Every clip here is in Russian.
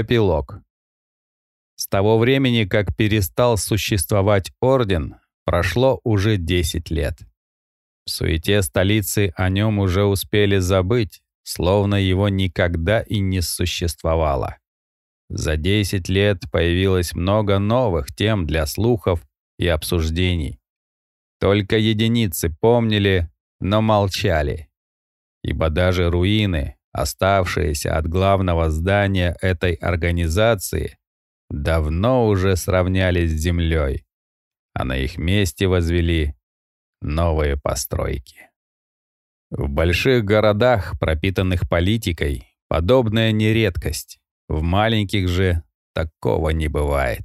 Эпилог. С того времени, как перестал существовать орден, прошло уже 10 лет. В суете столицы о нем уже успели забыть, словно его никогда и не существовало. За 10 лет появилось много новых тем для слухов и обсуждений. Только единицы помнили, но молчали. Ибо даже руины, оставшиеся от главного здания этой организации, давно уже сравнялись с землей, а на их месте возвели новые постройки. В больших городах, пропитанных политикой, подобная не редкость. В маленьких же такого не бывает.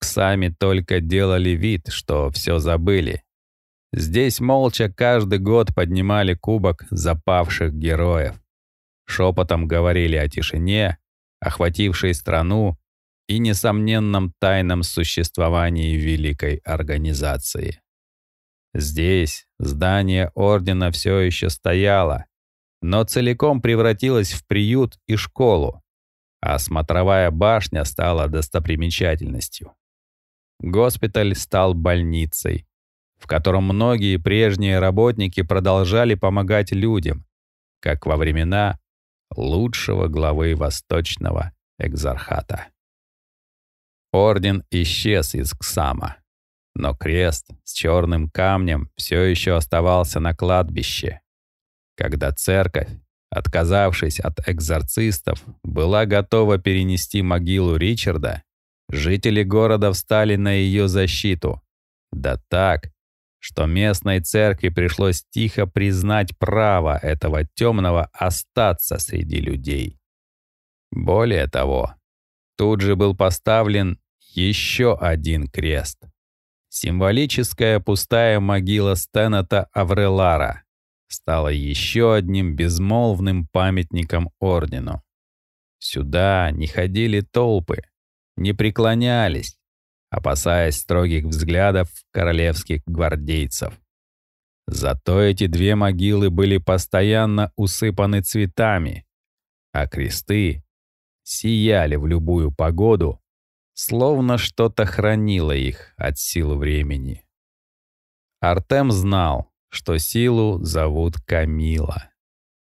Сами только делали вид, что все забыли. Здесь молча каждый год поднимали кубок запавших героев. Шепотом говорили о тишине, охватившей страну, и несомненном тайном существовании великой организации. Здесь здание ордена все еще стояло, но целиком превратилось в приют и школу, а смотровая башня стала достопримечательностью. Госпиталь стал больницей, в котором многие прежние работники продолжали помогать людям, как во времена лучшего главы Восточного экзархата. Орден исчез из Ксама, но крест с черным камнем все еще оставался на кладбище. Когда церковь, отказавшись от экзорцистов, была готова перенести могилу Ричарда, жители города встали на ее защиту. Да так, что местной церкви пришлось тихо признать право этого темного остаться среди людей. Более того, тут же был поставлен еще один крест. Символическая пустая могила Стената Аврелара стала еще одним безмолвным памятником ордену. Сюда не ходили толпы, не преклонялись, опасаясь строгих взглядов королевских гвардейцев. Зато эти две могилы были постоянно усыпаны цветами, а кресты сияли в любую погоду Словно что-то хранило их от сил времени. Артем знал, что силу зовут Камила,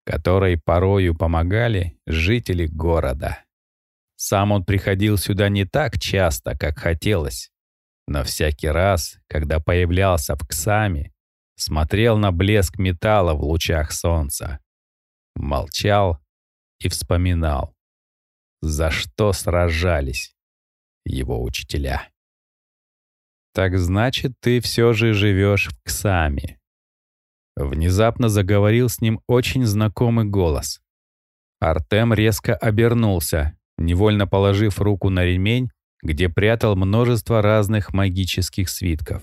которой порою помогали жители города. Сам он приходил сюда не так часто, как хотелось, но всякий раз, когда появлялся в Ксаме, смотрел на блеск металла в лучах солнца, молчал и вспоминал, за что сражались его учителя. «Так значит, ты все же живешь в Ксаме?» Внезапно заговорил с ним очень знакомый голос. Артем резко обернулся, невольно положив руку на ремень, где прятал множество разных магических свитков.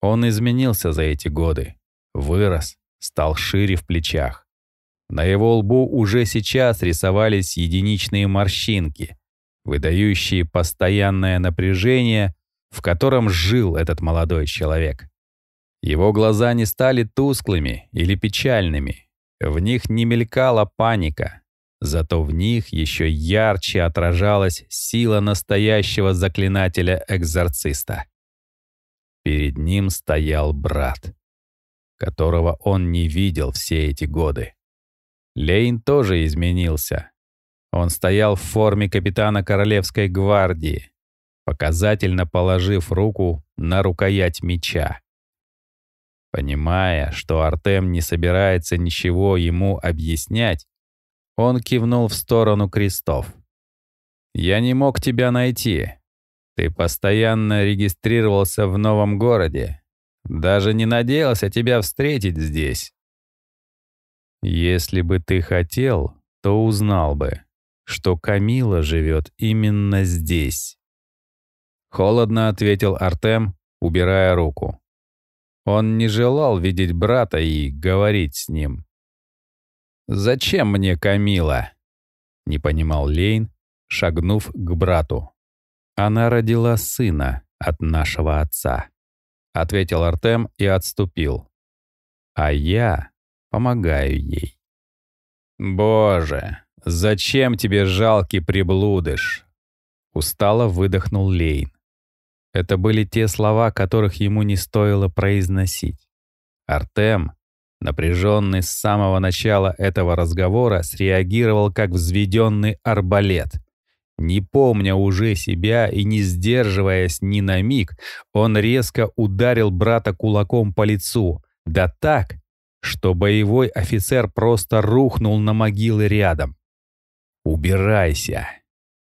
Он изменился за эти годы, вырос, стал шире в плечах. На его лбу уже сейчас рисовались единичные морщинки, выдающие постоянное напряжение, в котором жил этот молодой человек. Его глаза не стали тусклыми или печальными, в них не мелькала паника, зато в них еще ярче отражалась сила настоящего заклинателя-экзорциста. Перед ним стоял брат, которого он не видел все эти годы. Лейн тоже изменился, он стоял в форме капитана Королевской гвардии, показательно положив руку на рукоять меча. Понимая, что Артем не собирается ничего ему объяснять, он кивнул в сторону крестов. «Я не мог тебя найти. Ты постоянно регистрировался в новом городе. Даже не надеялся тебя встретить здесь. Если бы ты хотел, то узнал бы что Камила живет именно здесь. Холодно ответил Артем, убирая руку. Он не желал видеть брата и говорить с ним. «Зачем мне Камила?» — не понимал Лейн, шагнув к брату. «Она родила сына от нашего отца», — ответил Артем и отступил. «А я помогаю ей». «Боже, зачем тебе жалкий приблудыш?» Устало выдохнул Лейн. Это были те слова, которых ему не стоило произносить. Артем, напряженный с самого начала этого разговора, среагировал как взведенный арбалет. Не помня уже себя и не сдерживаясь ни на миг, он резко ударил брата кулаком по лицу, да так, что боевой офицер просто рухнул на могилы рядом. «Убирайся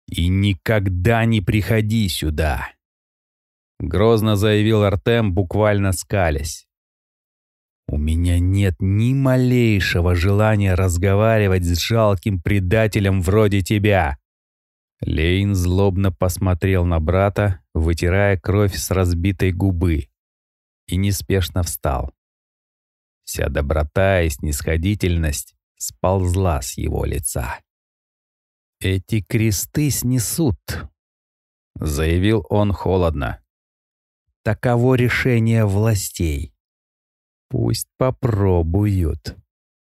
и никогда не приходи сюда!» Грозно заявил Артем, буквально скалясь. «У меня нет ни малейшего желания разговаривать с жалким предателем вроде тебя!» Лейн злобно посмотрел на брата, вытирая кровь с разбитой губы, и неспешно встал. Вся доброта и снисходительность сползла с его лица. «Эти кресты снесут», — заявил он холодно. Таково решение властей. Пусть попробуют,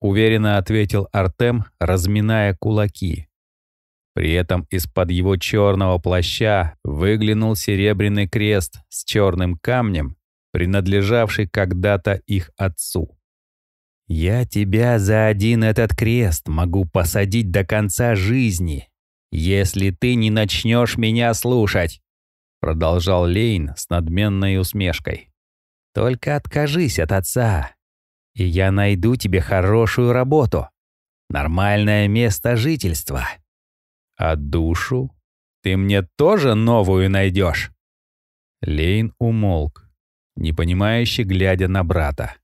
уверенно ответил Артем, разминая кулаки. При этом из-под его черного плаща выглянул серебряный крест с черным камнем, принадлежавший когда-то их отцу. «Я тебя за один этот крест могу посадить до конца жизни, если ты не начнешь меня слушать продолжал Лейн с надменной усмешкой. Только откажись от отца, и я найду тебе хорошую работу, нормальное место жительства. А душу ты мне тоже новую найдешь. Лейн умолк, непонимающе глядя на брата.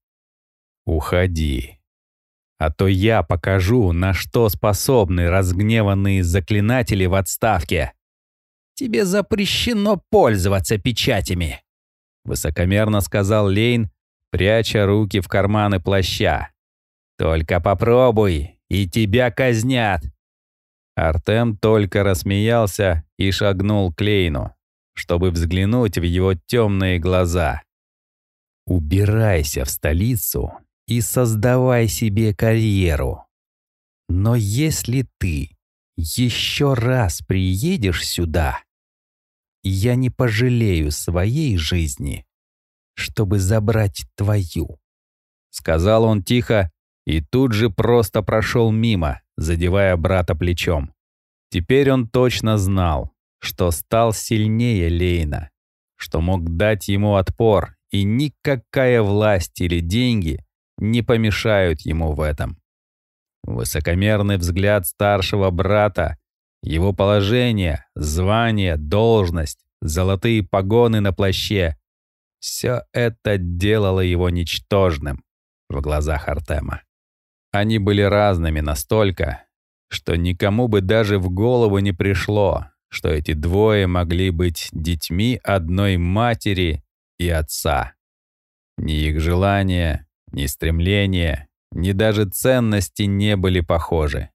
«Уходи, а то я покажу, на что способны разгневанные заклинатели в отставке». Тебе запрещено пользоваться печатями», — высокомерно сказал Лейн, пряча руки в карманы плаща. «Только попробуй, и тебя казнят». Артем только рассмеялся и шагнул к Лейну, чтобы взглянуть в его темные глаза. «Убирайся в столицу и создавай себе карьеру. Но если ты еще раз приедешь сюда, я не пожалею своей жизни, чтобы забрать твою», — сказал он тихо и тут же просто прошел мимо, задевая брата плечом. Теперь он точно знал, что стал сильнее Лейна, что мог дать ему отпор, и никакая власть или деньги не помешают ему в этом. Высокомерный взгляд старшего брата, его положение, звание, должность, золотые погоны на плаще — все это делало его ничтожным в глазах Артема. Они были разными настолько, что никому бы даже в голову не пришло, что эти двое могли быть детьми одной матери и отца. Ни их желания, ни стремления, ни даже ценности не были похожи.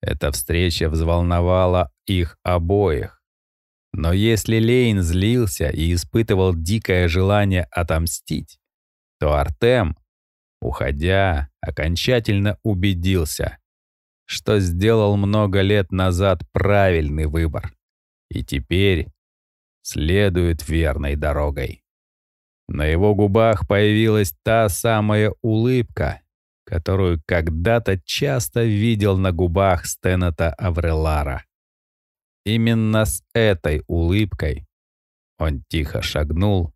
Эта встреча взволновала их обоих. Но если Лейн злился и испытывал дикое желание отомстить, то Артем, уходя, окончательно убедился, что сделал много лет назад правильный выбор и теперь следует верной дорогой. На его губах появилась та самая улыбка, которую когда-то часто видел на губах Стеннета Аврелара. Именно с этой улыбкой он тихо шагнул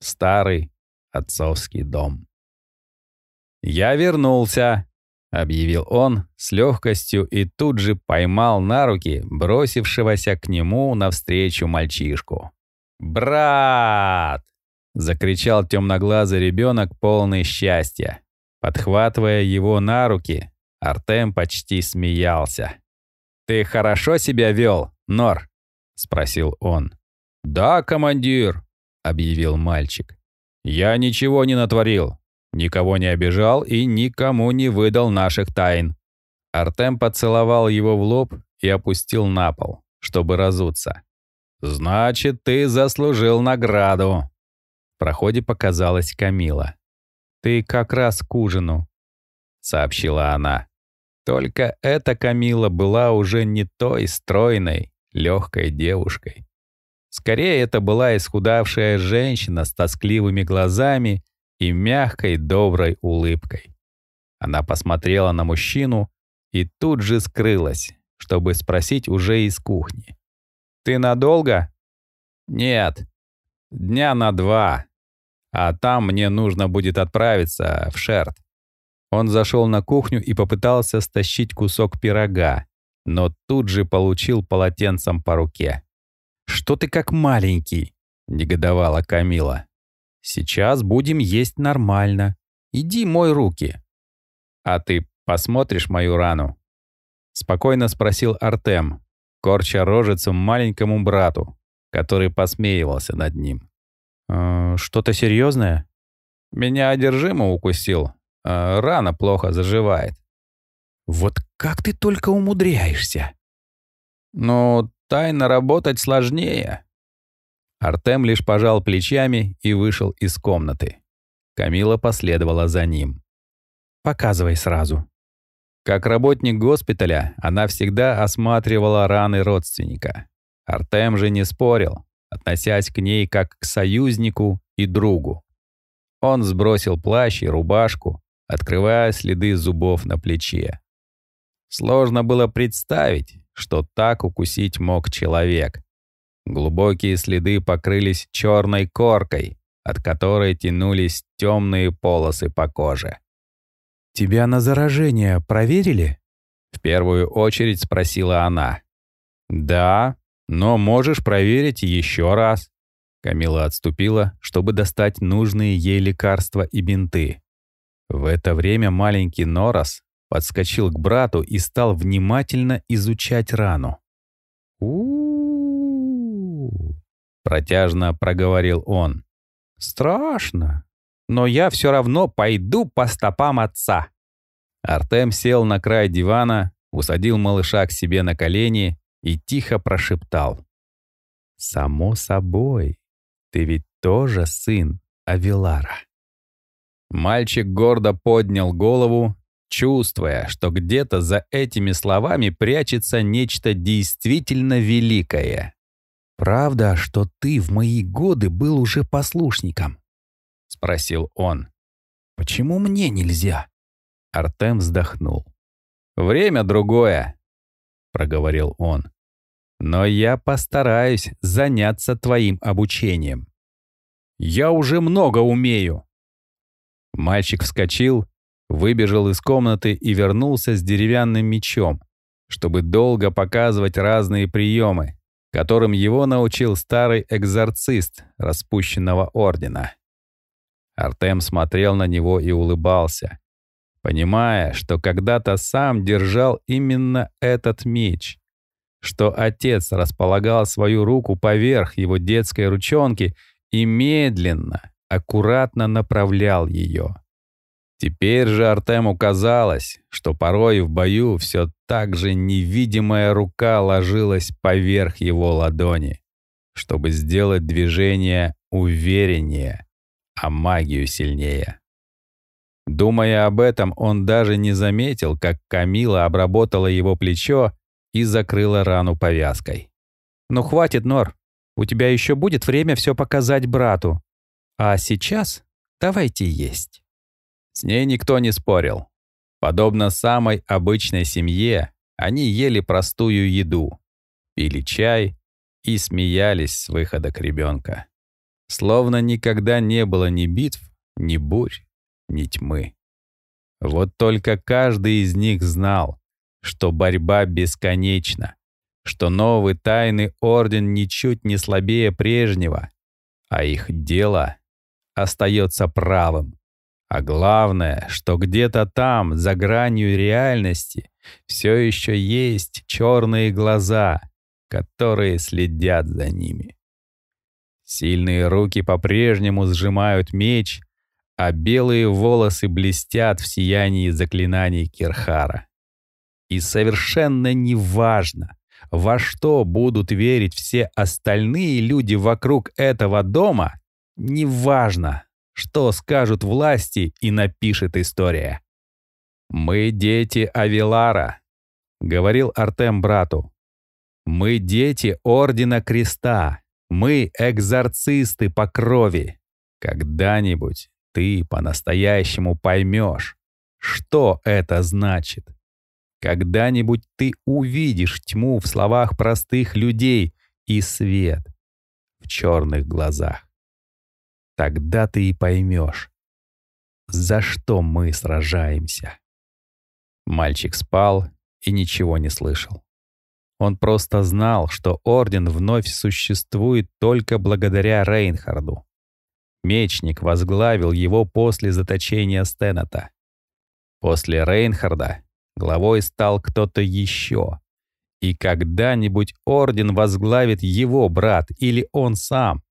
в старый отцовский дом. «Я вернулся», — объявил он с легкостью и тут же поймал на руки бросившегося к нему навстречу мальчишку. «Брат!» — закричал темноглазый ребенок полный счастья. Подхватывая его на руки, Артем почти смеялся. «Ты хорошо себя вел, Нор?» — спросил он. «Да, командир», — объявил мальчик. «Я ничего не натворил, никого не обижал и никому не выдал наших тайн». Артем поцеловал его в лоб и опустил на пол, чтобы разуться. «Значит, ты заслужил награду». В проходе показалась Камила. «Ты как раз к ужину», — сообщила она. Только эта Камила была уже не той стройной, легкой девушкой. Скорее, это была исхудавшая женщина с тоскливыми глазами и мягкой, доброй улыбкой. Она посмотрела на мужчину и тут же скрылась, чтобы спросить уже из кухни. «Ты надолго?» «Нет, дня на два, а там мне нужно будет отправиться в Шерт». Он зашел на кухню и попытался стащить кусок пирога, но тут же получил полотенцем по руке. «Что ты как маленький?» — негодовала Камила. «Сейчас будем есть нормально. Иди мой руки». «А ты посмотришь мою рану?» Спокойно спросил Артем, корча рожицу маленькому брату, который посмеивался над ним. «Э, «Что-то серьезное?» «Меня одержимо укусил. Э, рана плохо заживает». «Вот как ты только умудряешься?» «Ну, тайно работать сложнее». Артем лишь пожал плечами и вышел из комнаты. Камила последовала за ним. «Показывай сразу», как работник госпиталя, она всегда осматривала раны родственника. Артем же не спорил, относясь к ней как к союзнику и другу. Он сбросил плащ и рубашку, открывая следы зубов на плече. Сложно было представить, что так укусить мог человек. Глубокие следы покрылись черной коркой, от которой тянулись темные полосы по коже. «Тебя на заражение проверили?» В первую очередь спросила она. «Да, но можешь проверить еще раз». Камила отступила, чтобы достать нужные ей лекарства и бинты. В это время маленький Норос подскочил к брату и стал внимательно изучать рану. у, протяжно проговорил он. «Страшно но я все равно пойду по стопам отца». Артем сел на край дивана, усадил малыша к себе на колени и тихо прошептал. «Само собой, ты ведь тоже сын Авилара». Мальчик гордо поднял голову, чувствуя, что где-то за этими словами прячется нечто действительно великое. «Правда, что ты в мои годы был уже послушником?» — спросил он. «Почему мне нельзя?» Артем вздохнул. «Время другое», — проговорил он. «Но я постараюсь заняться твоим обучением. Я уже много умею». Мальчик вскочил, выбежал из комнаты и вернулся с деревянным мечом, чтобы долго показывать разные приемы, которым его научил старый экзорцист распущенного ордена. Артем смотрел на него и улыбался, понимая, что когда-то сам держал именно этот меч, что отец располагал свою руку поверх его детской ручонки и медленно, аккуратно направлял ее. Теперь же Артему казалось, что порой в бою все так же невидимая рука ложилась поверх его ладони, чтобы сделать движение увереннее, а магию сильнее. Думая об этом, он даже не заметил, как Камила обработала его плечо и закрыла рану повязкой. «Ну хватит, Нор. У тебя еще будет время все показать брату. А сейчас давайте есть». С ней никто не спорил. Подобно самой обычной семье, они ели простую еду, пили чай и смеялись с выхода к ребенка. Словно никогда не было ни битв, ни бурь, ни тьмы. Вот только каждый из них знал, что борьба бесконечна, что новый тайный орден ничуть не слабее прежнего, а их дело остается правым. А главное, что где-то там, за гранью реальности, все еще есть черные глаза, которые следят за ними. Сильные руки по-прежнему сжимают меч, а белые волосы блестят в сиянии заклинаний Кирхара. И совершенно неважно, во что будут верить все остальные люди вокруг этого дома, неважно, что скажут власти и напишет история. «Мы дети Авилара», — говорил Артем брату. «Мы дети Ордена Креста. Мы экзорцисты по крови. Когда-нибудь ты по-настоящему поймешь, что это значит. Когда-нибудь ты увидишь тьму в словах простых людей и свет в черных глазах. Тогда ты и поймешь, за что мы сражаемся. Мальчик спал и ничего не слышал. Он просто знал, что Орден вновь существует только благодаря Рейнхарду. Мечник возглавил его после заточения Стената. После Рейнхарда главой стал кто-то еще. И когда-нибудь Орден возглавит его брат или он сам.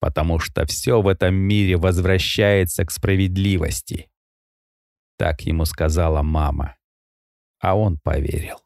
Потому что все в этом мире возвращается к справедливости. Так ему сказала мама. А он поверил.